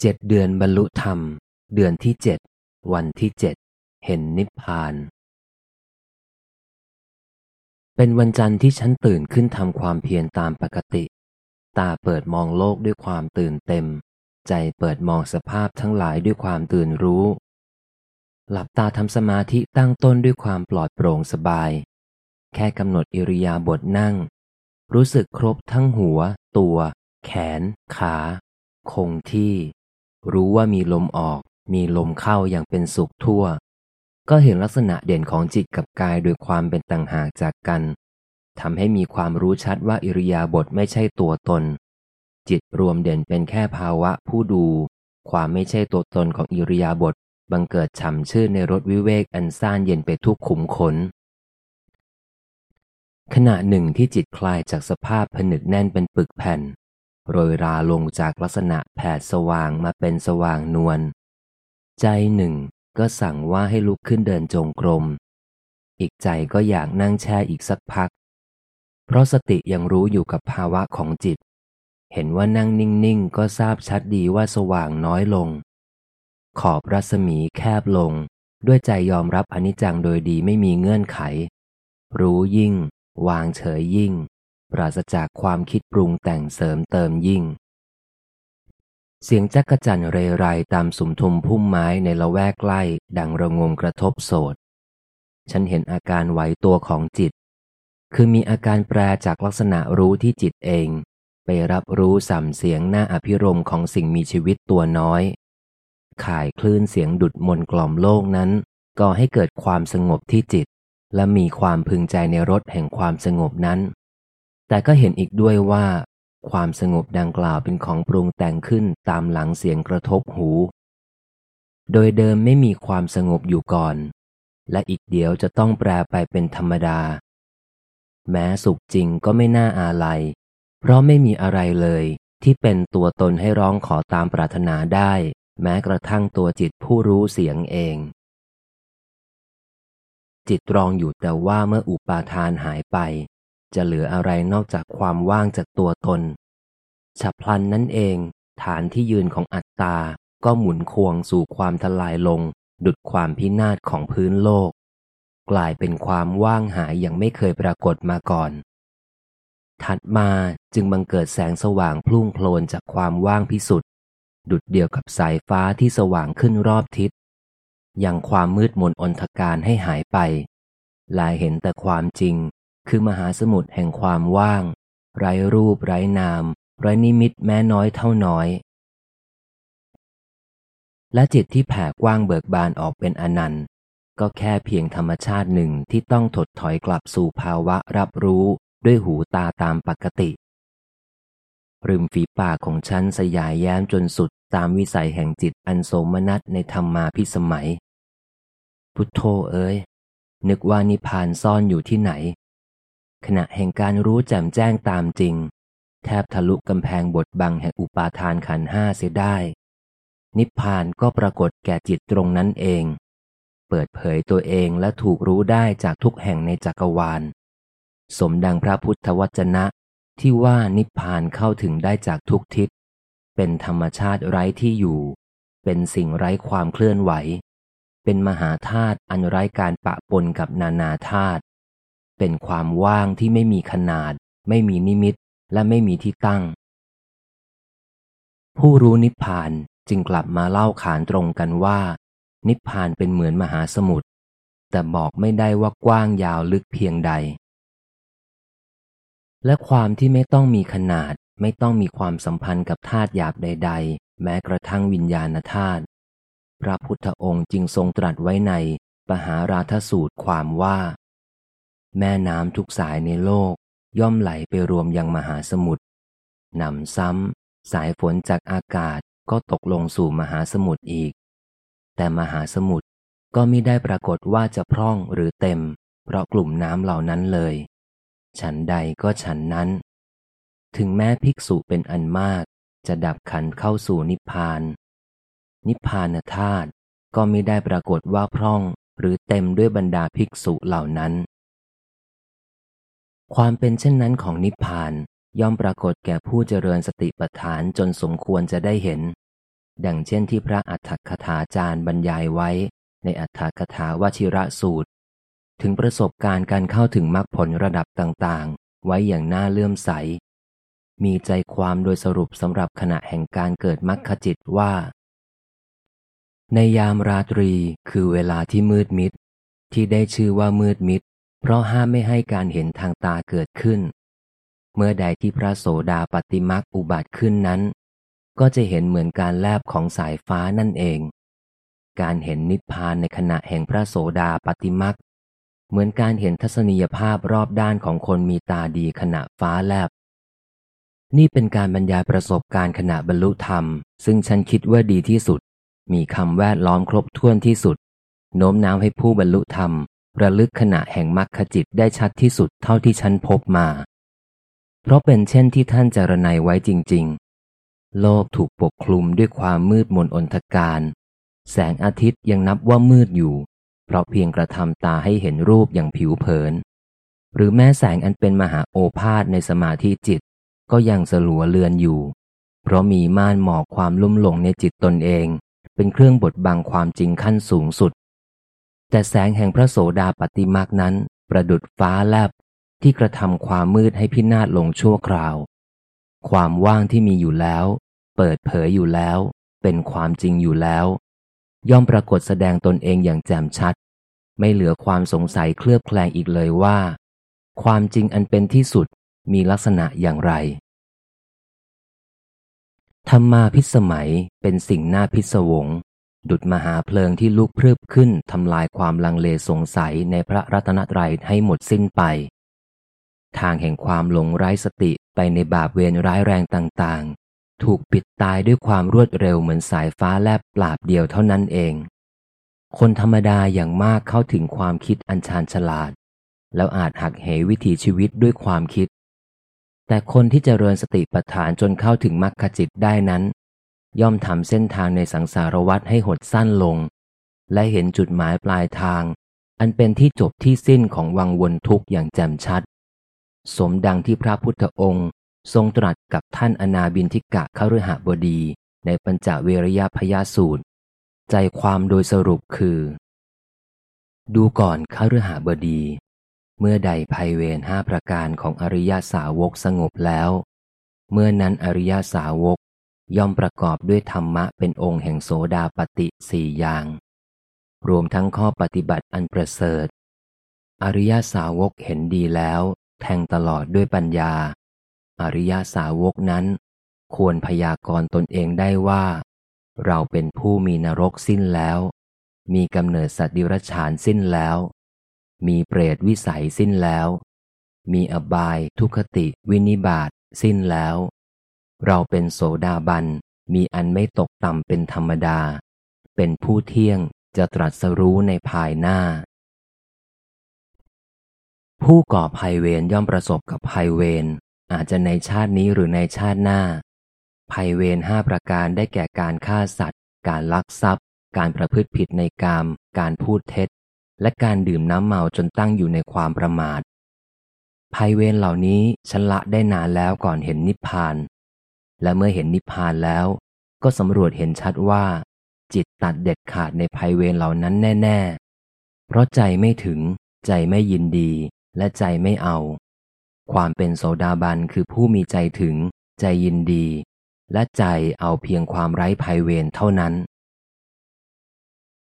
เจ็ดเดือนบรรลุธรรม เดือนที่เจ็ดวันที่เจ็ดเห็นนิพพาน เป็นวันจันทร์ที่ฉันตื่นขึ้นทำความเพียรตามปกติ ตาเปิดมองโลกด้วยความตื่นเต็ม ใจเปิดมองสภาพทั้งหลายด้วยความตื่นรู้ หลับตาทำสมาธิตั้งต้นด้วยความปลอดโปร่งสบาย แค่กำหนดอิริยาบถนั่ง รู้สึกครบทั้งหัว ตัว แขน ขา คงที่ รู้ว่ามีลมออก มีลมเข้าอย่างเป็นสุขทั่ว ก็เห็นลักษณะเด่นของจิตกับกายโดยความเป็นต่างหากจากกันทำให้มีความรู้ชัดว่าอิริยาบถไม่ใช่ตัวตน จิตรวมเด่นเป็นแค่ภาวะผู้ดู ความไม่ใช่ตัวตนของอิริยาบถบังเกิดฉ่ำชื่นในรถวิเวกอันซ่านเย็นไปทุกขุมขน ขณะหนึ่งที่จิตคลายจากสภาพผนึกแน่นเป็นปึกแผ่น โรยราลงจากลักษณะแผดสว่างมาเป็นสว่างนวล ใจหนึ่งก็สั่งว่าให้ลุกขึ้นเดินจงกรม อีกใจก็อยากนั่งแช่อีกสักพัก เพราะสติยังรู้อยู่กับภาวะของจิต เห็นว่านั่งนิ่ง ๆ ก็ทราบชัดดีว่าสว่างน้อยลง ขอบรัศมีแคบลง ด้วยใจยอมรับอนิจจังโดยดีไม่มีเงื่อนไข รู้ยิ่ง วางเฉยยิ่ง ปราศจากความคิดปรุงแต่งเสริมเติมยิ่ง เสียงจักจั่นเรไรตามสุมทุมพุ่มไม้ในละแวกใกล้ ดังระงมกระทบโสดฉันเห็นอาการไหวตัวของจิต คือมีอาการแปรจากลักษณะรู้ที่จิตเอง ไปรับรู้สัมเสียงหน้าอภิรมของสิ่งมีชีวิตตัวน้อย ข่ายคลื่นเสียงดุดมนกล่อมโลกนั้นก่อให้เกิดความสงบที่จิต และมีความพึงใจในรสแห่งความสงบนั้น แต่ก็เห็นอีกด้วยว่า ความสงบดังกล่าวเป็นของปรุงแต่งขึ้นตามหลังเสียงกระทบหู โดยเดิมไม่มีความสงบอยู่ก่อน และอีกเดียวจะต้องแปรไปเป็นธรรมดา แม้สุขจริงก็ไม่น่าอาลัย เพราะไม่มีอะไรเลยที่เป็นตัวตนให้ร้องขอตามปรารถนาได้ แม้กระทั่งตัวจิตผู้รู้เสียงเอง จิตรองอยู่แต่ว่าเมื่ออุปาทานหายไป จะเหลืออะไรนอกจากความว่างจากตัวตน ฉับพลันนั่นเอง ฐานที่ยืนของอัตตา ก็หมุนควงสู่ความทลายลง ดุดความพินาศของพื้นโลก กลายเป็นความว่างหายอย่างไม่เคยปรากฏมาก่อน ถัดมาจึงบังเกิดแสงสว่างพลุ่งโพลนจากความว่างพิสุทธิ์ดุดเดียวกับสายฟ้าที่สว่างขึ้นรอบทิศยังความมืดมนอนทการให้หายไป ลายเห็นแต่ความจริง คือมหาสมุทรแห่งความว่าง ไร้รูปไร้นาม ไร้นิมิตแม้น้อยเท่าน้อย และจิตที่แผ่กว้างเบิกบานออกเป็นอนันต์ ก็แค่เพียงธรรมชาติหนึ่งที่ต้องถดถอยกลับสู่ภาวะรับรู้ด้วยหูตาตามปกติ ริมฝีปากของฉันสยายแย้มจนสุดตามวิสัยแห่งจิตอันโสมนัสในธรรมาพิสมัย พุทโธเอ้ยนึกว่านิพพานซ่อนอยู่ที่ไหน ขณะแห่งการรู้แจ่มแจ้งตามจริง แทบทะลุกำแพงบทบังแห่งอุปาทานขันห้าเสียได้ นิพพานก็ปรากฏแก่จิตตรงนั้นเอง เปิดเผยตัวเองและถูกรู้ได้จากทุกแห่งในจักรวาล สมดังพระพุทธวจนะที่ว่านิพพานเข้าถึงได้จากทุกทิศ เป็นธรรมชาติไร้ที่อยู่ เป็นสิ่งไร้ความเคลื่อนไหว เป็นมหาธาตุอันไร้การปะปนกับนานาธาตุ เป็นความว่างที่ไม่มีขนาด ไม่มีนิมิต และไม่มีที่ตั้ง ผู้รู้นิพพานจึงกลับมาเล่าขานตรงกันว่า นิพพานเป็นเหมือนมหาสมุทรแต่บอกไม่ได้ว่ากว้างยาวลึกเพียงใด และความที่ไม่ต้องมีขนาด ไม่ต้องมีความสัมพันธ์กับธาตุหยาบใด ๆ แม้กระทั่งวิญญาณธาตุพระพุทธองค์จึงทรงตรัสไว้ในปหาราทสูตรความว่า แม่น้ำทุกสายในโลกย่อมไหลไปรวมยังมหาสมุทรนำซ้ำ สายฝนจากอากาศก็ตกลงสู่มหาสมุทรอีก แต่มหาสมุทรก็ไม่ได้ปรากฏว่าจะพร่องหรือเต็ม เพราะกลุ่มน้ำเหล่านั้นเลย ฉันใดก็ฉันนั้น ถึงแม้ภิกษุเป็นอันมาก จะดับขันเข้าสู่นิพพาน นิพพานธาตุก็ไม่ได้ปรากฏว่าพร่องหรือเต็มด้วยบรรดาภิกษุเหล่านั้น ความเป็นเช่นนั้นของนิพพานย่อมปรากฏแก่ผู้เจริญสติปัฏฐานจนสมควรจะได้เห็น ดังเช่นที่พระอัฏฐคถาจารย์บรรยายไว้ ในอัฏฐคถาวชิระสูตร ถึงประสบการณ์การเข้าถึงมรรคผลระดับต่างๆ ไว้อย่างน่าเลื่อมใส มีใจความโดยสรุปสำหรับขณะแห่งการเกิดมรรคจิตว่า ในยามราตรีคือเวลาที่มืดมิด ที่ได้ชื่อว่ามืดมิด เพราะห้ามไม่ให้การเห็นทางตาเกิดขึ้น เมื่อใดที่พระโสดาปฏิมักอุบัติขึ้นนั้น ก็จะเห็นเหมือนการแลบของสายฟ้านั่นเอง การเห็นนิพพานในขณะแห่งพระโสดาปฏิมักเหมือนการเห็นทัศนียภาพรอบด้านของคนมีตาดีขณะฟ้าแลบ นี่เป็นการบรรยายประสบการณ์ขณะบรรลุธรรม ซึ่งฉันคิดว่าดีที่สุด มีคำแวดล้อมครบถ้วนที่สุดโน้มน้าวให้ผู้บรรลุธรรม ระลึกขณะแห่งมรรคจิตได้ชัดที่สุดเท่าที่ฉันพบมา เพราะเป็นเช่นที่ท่านจารณัยไว้จริง ๆ โลกถูกปกคลุมด้วยความมืดมนอนทการ แสงอาทิตย์ยังนับว่ามืดอยู่ เพราะเพียงกระทำตาให้เห็นรูปอย่างผิวเผิน หรือแม้แสงอันเป็นมหาโอภาษในสมาธิจิต ก็ยังสลัวเลือนอยู่ เพราะมีม่านหมอกความลุ่มหลงในจิตตนเอง เป็นเครื่องบดบังความจริงขั้นสูงสุด แต่แสงแห่งพระโสดาปฏิมากนั้น ประดุดฟ้าแลบที่กระทำความมืดให้พินาศลงชั่วคราว ความว่างที่มีอยู่แล้ว เปิดเผยอยู่แล้ว เป็นความจริงอยู่แล้ว ย่อมปรากฏแสดงตนเองอย่างแจ่มชัด ไม่เหลือความสงสัยเคลือบแคลงอีกเลยว่า ความจริงอันเป็นที่สุดมีลักษณะอย่างไร ธรรมาพิสมัยเป็นสิ่งน่าพิศวง ดุดมหาเพลิงที่ลุกพรึบขึ้นทำลายความลังเลสงสัยในพระรัตนตรัยให้หมดสิ้นไป ทางแห่งความหลงไร้สติไปในบาปเวรร้ายแรงต่างๆ ถูกปิดตายด้วยความรวดเร็วเหมือนสายฟ้าแลบปราบเดียวเท่านั้นเอง คนธรรมดาอย่างมากเข้าถึงความคิดอันชาญฉลาด แล้วอาจหักเหวิถีชีวิตด้วยความคิด แต่คนที่จเจริญสติปัฏฐานจนเข้าถึงมรรคจิตได้นั้น ย่อมทำเส้นทางในสังสารวัฏให้หดสั้นลง และเห็นจุดหมายปลายทาง อันเป็นที่จบที่สิ้นของวังวนทุกข์อย่างแจ่มชัด สมดังที่พระพุทธองค์ ทรงตรัสกับท่านอนาบินทิกะขฤหบดีในปัญจเวรยพยาสูตร ใจความโดยสรุปคือ ดูก่อนขฤหบดี เมื่อใดภัยเวรห้าประการของอริยาสาวกสงบแล้ว เมื่อนั้นอริยาสาวก ย่อมประกอบด้วยธรรมะเป็นองค์แห่งโสดาปติสี่อย่าง รวมทั้งข้อปฏิบัติอันประเสริฐ อริยาสาวกเห็นดีแล้ว แทงตลอดด้วยปัญญา อริยสาวกนั้น ควรพยากรณ์ตนเองได้ว่า เราเป็นผู้มีนรกสิ้นแล้ว มีกำเนิดสัตว์ดิรชานสิ้นแล้ว มีเปรตวิสัยสิ้นแล้ว มีอบายทุคติวินิบาตสิ้นแล้ว เราเป็นโสดาบัน มีอันไม่ตกต่ำเป็นธรรมดา เป็นผู้เที่ยงจะตรัสรู้ในภายหน้า ผู้ก่อภัยเวรย่อมประสบกับภัยเวรอาจจะในชาตินี้หรือในชาติหน้า ภัยเวรห้าประการได้แก่การฆ่าสัตว์ การลักทรัพย์ การประพฤติผิดในกาม การพูดเท็จ และการดื่มน้ำเมาจนตั้งอยู่ในความประมาทภัยเวรเหล่านี้ฉันละได้นานแล้วก่อนเห็นนิพพาน และเมื่อเห็นนิพพานแล้ว ก็สำรวจเห็นชัดว่า จิตตัดเด็ดขาดในภัยเวรเหล่านั้นแน่ ๆ เพราะใจไม่ถึง ใจไม่ยินดี และใจไม่เอา ความเป็นโสดาบันคือผู้มีใจถึง ใจยินดี และใจเอาเพียงความไร้ภัยเวรเท่านั้น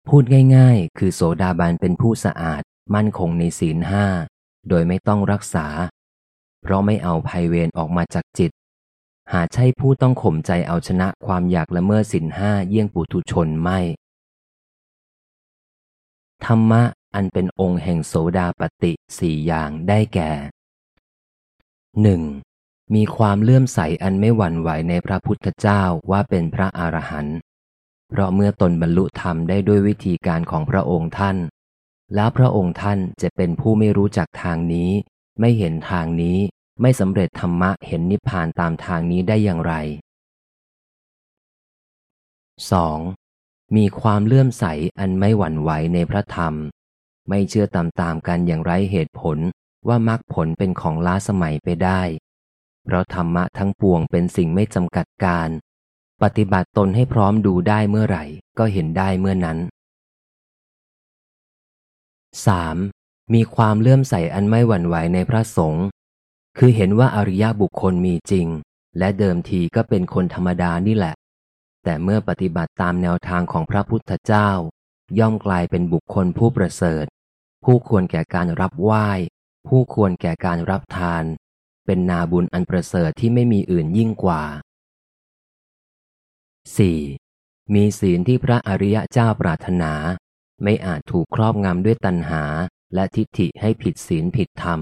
พูดง่าย ๆ คือโสดาบันเป็นผู้สะอาด มั่นคงในศีลห้าโดยไม่ต้องรักษา เพราะไม่เอาภัยเวรออกมาจากจิต หาใช่ผู้ต้องข่มใจเอาชนะความอยากละเมิดศีลห้าเยี่ยงปุถุชนไม่ ธรรมะอันเป็นองค์แห่งโสดาปติสี่อย่างได้แก่หนึ่งมีความเลื่อมใสอันไม่หวั่นไหวในพระพุทธเจ้าว่าเป็นพระอรหันต์เพราะเมื่อตนบรรลุธรรมได้ด้วยวิธีการของพระองค์ท่าน แล้วพระองค์ท่านจะเป็นผู้ไม่รู้จักทางนี้ ไม่เห็นทางนี้ ไม่สำเร็จธรรมะเห็นนิพพานตามทางนี้ได้อย่างไร 2. มีความเลื่อมใสอันไม่หวั่นไหวในพระธรรม ไม่เชื่อตามๆกันอย่างไรเหตุผลว่ามรรคผลเป็นของล้าสมัยไปได้ เพราะธรรมะทั้งปวงเป็นสิ่งไม่จำกัดการ ปฏิบัติตนให้พร้อมดูได้เมื่อไหร่ ก็เห็นได้เมื่อนั้น 3. มีความเลื่อมใสอันไม่หวั่นไหวในพระสงฆ์ คือเห็นว่าอริยบุคคลมีจริง และเดิมทีก็เป็นคนธรรมดานี่แหละ แต่เมื่อปฏิบัติตามแนวทางของพระพุทธเจ้า ย่อมกลายเป็นบุคคลผู้ประเสริฐ ผู้ควรแก่การรับไหว้ ผู้ควรแก่การรับทาน เป็นนาบุญอันประเสริฐที่ไม่มีอื่นยิ่งกว่า 4. มีศีลที่พระอริยเจ้าปรารถนา ไม่อาจถูกครอบงำด้วยตัณหาและทิฏฐิให้ผิดศีลผิดธรรม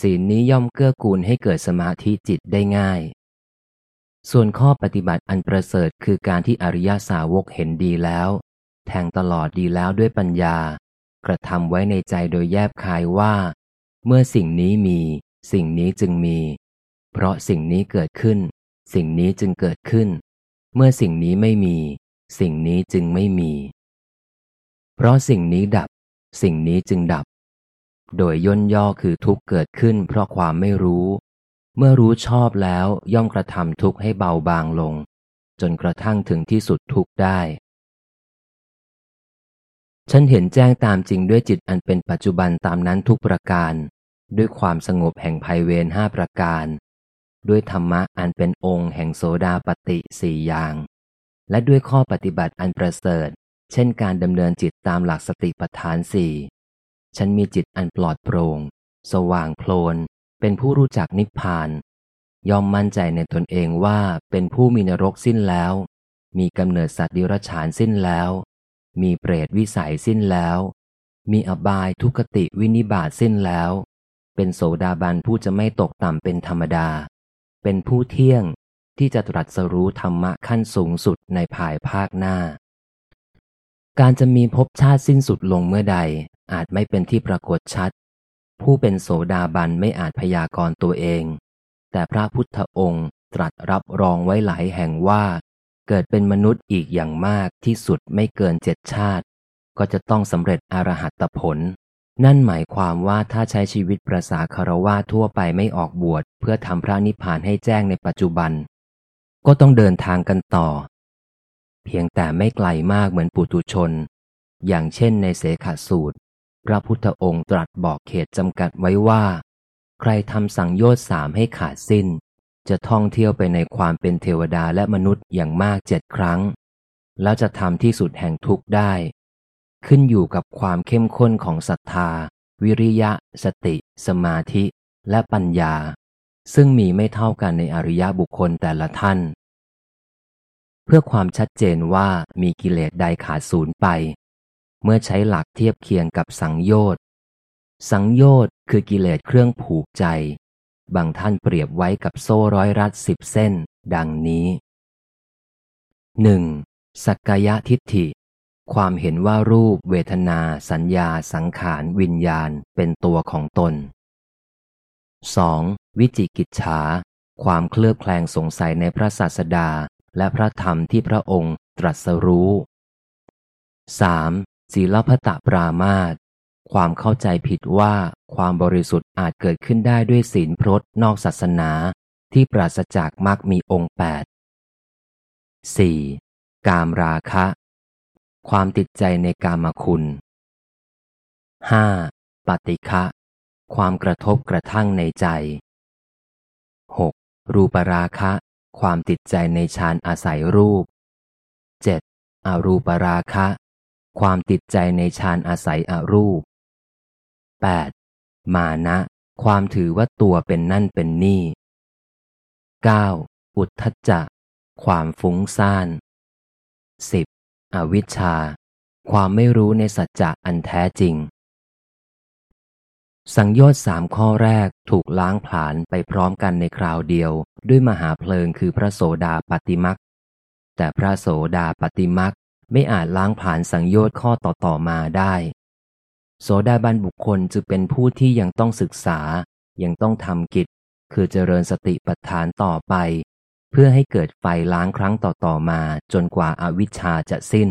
ศีลนี้ย่อมเกื้อกูลให้เกิดสมาธิจิตได้ง่าย ส่วนข้อปฏิบัติอันประเสริฐคือการที่อริยสาวกเห็นดีแล้ว แทงตลอดดีแล้วด้วยปัญญา กระทำไว้ในใจโดยแยบคายว่า เมื่อสิ่งนี้มี สิ่งนี้จึงมี เพราะสิ่งนี้เกิดขึ้น สิ่งนี้จึงเกิดขึ้น เมื่อสิ่งนี้ไม่มี สิ่งนี้จึงไม่มี เพราะสิ่งนี้ดับ สิ่งนี้จึงดับ โดยย่นย่อคือทุกเกิดขึ้นเพราะความไม่รู้ เมื่อรู้ชอบแล้วย่อมกระทำทุกข์ให้เบาบางลง จนกระทั่งถึงที่สุดทุกข์ได้ ฉันเห็นแจ้งตามจริงด้วยจิตอันเป็นปัจจุบันตามนั้นทุกประการ ด้วยความสงบแห่งภัยเวรห้าประการ ด้วยธรรมะอันเป็นองค์แห่งโสดาปติสี่อย่าง และด้วยข้อปฏิบัติอันประเสริฐ เช่นการดำเนินจิตตามหลักสติปัฏฐานสี่ ฉันมีจิตอันปลอดโปรง่ง สว่างโพลน เป็นผู้รู้จักนิพพานยอมมั่นใจในตนเองว่าเป็นผู้มีนรกสิ้นแล้ว มีกำเนิดสัตว์ดิรฉานสิ้นแล้ว มีเปรตวิสัยสิ้นแล้ว มีอบายทุกติวินิบาตสิ้นแล้ว เป็นโสดาบันผู้จะไม่ตกต่ำเป็นธรรมดา เป็นผู้เที่ยงที่จะตรัสรู้ธรรมะขั้นสูงสุดในภายภาคหน้า การจะมีภพชาติสิ้นสุดลงเมื่อใด อาจไม่เป็นที่ปรากฏชัด ผู้เป็นโสดาบันไม่อาจพยากรณ์ตัวเอง แต่พระพุทธองค์ตรัสรับรองไว้หลายแห่งว่า เกิดเป็นมนุษย์อีกอย่างมากที่สุดไม่เกินเจ็ดชาติ ก็จะต้องสำเร็จอรหัตผล นั่นหมายความว่าถ้าใช้ชีวิตประสาคารวาทั่วไปไม่ออกบวชเพื่อทำพระนิพพานให้แจ้งในปัจจุบัน ก็ต้องเดินทางกันต่อ เพียงแต่ไม่ไกลมากเหมือนปุตุชน อย่างเช่นในเสขสูตร พระพุทธองค์ตรัสบอกเขตจำกัดไว้ว่า ใครทำสังโยชน์สามให้ขาดสิ้น จะท่องเที่ยวไปในความเป็นเทวดาและมนุษย์อย่างมากเจ็ดครั้ง แล้วจะทำที่สุดแห่งทุกข์ได้ ขึ้นอยู่กับความเข้มข้นของศรัทธา วิริยะ สติ สมาธิ และปัญญา ซึ่งมีไม่เท่ากันในอริยบุคคลแต่ละท่าน เพื่อความชัดเจนว่ามีกิเลสใดขาดศูนย์ไป เมื่อใช้หลักเทียบเคียงกับสังโยชน์ สังโยชน์คือกิเลสเครื่องผูกใจ บางท่านเปรียบไว้กับโซ่ร้อยรัดสิบเส้น ดังนี้หนึ่งสักกายทิฏฐิ ความเห็นว่ารูป เวทนา สัญญา สังขาร วิญญาณ เป็นตัวของตน 2. วิจิกิจฉา ความเคลือบแคลงสงสัยในพระศาสดา และพระธรรมที่พระองค์ตรัสรู้ 3. ศีลพตะปรามาตความเข้าใจผิดว่าความบริสุทธิ์อาจเกิดขึ้นได้ด้วยศีลพรตนอกศาสนาที่ปราศจากมรรคมีองค์แปด 4. กามราคะ ความติดใจในกามคุณ 5. ปฏิฆะความกระทบกระทั่งในใจ 6. รูปราคะ ความติดใจในฌานอาศัยรูป 7. อรูปราคะ ความติดใจในฌานอาศัยอรูป 8. มานะ ความถือว่าตัวเป็นนั่นเป็นนี่ 9. อุทธจักความฟุ้งซ่าน 10. อวิชชา ความไม่รู้ในสัจจะอันแท้จริง สังโยชน์สามข้อแรกถูกล้างผลาญไปพร้อมกันในคราวเดียว ด้วยมหาเพลิงคือพระโสดาปฏิมักแต่พระโสดาปฏิมัก ไม่อาจล้างผ่านสังโยชน์ข้อต่อๆมาได้ โสดาบันบุคคลจะเป็นผู้ที่ยังต้องศึกษา ยังต้องทำกิจ คือเจริญสติปัฏฐานต่อไป เพื่อให้เกิดไฟล้างครั้งต่อๆมาจนกว่าอาวิชชาจะสิ้น